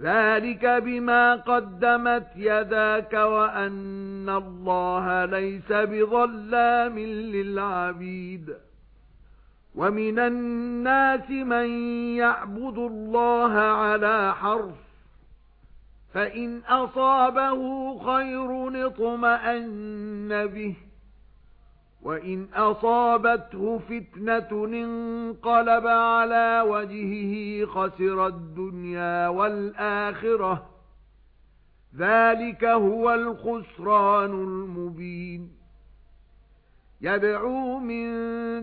ذَلِكَ بِمَا قَدَّمَتْ يَدَاكَ وَأَنَّ اللَّهَ لَيْسَ بِظَلَّامٍ لِلْعَبِيدِ. وَمِنَ النَّاسِ مَن يَعْبُدُ اللَّهَ عَلَى حَرْفٍ فَإِنْ أَصَابَهُ خَيْرٌ اطْمَأَنَّ بِهِ. وَإِنْ أَصَابَتْهُ فِتْنَةٌ انقَلَبَ عَلَى وَجْهِهِ خَسِرَ الدُّنْيَا وَالْآخِرَةَ. ذَلِكَ هُوَ الْخُسْرَانُ الْمُبِينُ. يَدْعُو مِن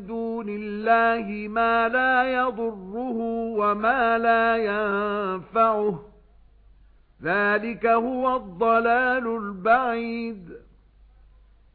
دُونِ اللَّهِ مَا لَا يَضُرُّهُ وَمَا لَا يَنفَعُهُ. ذَلِكَ هُوَ الضَّلَالُ الْبَعِيدُ.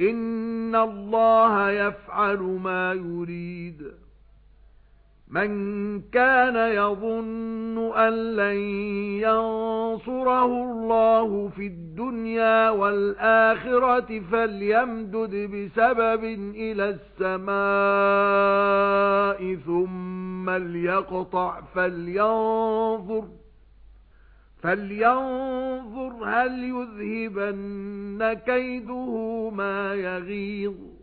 إِنَّ اللَّهَ يَفْعَلُ مَا يُرِيدُ. مَنْ كَانَ يَظُنُّ أَن لَّن يَنصُرَهُ اللَّهُ فِي الدُّنْيَا وَالْآخِرَةِ فَلْيَمْدُدْ بِسَبَبٍ إِلَى السَّمَاءِ ثُمَّ لْيَقْطَعْ فَلْيَنظُرْ فَلْيَنظُرْ هَلْ يُذْهِبَنَّ كَيْدُهُ مَا يَغِيظُ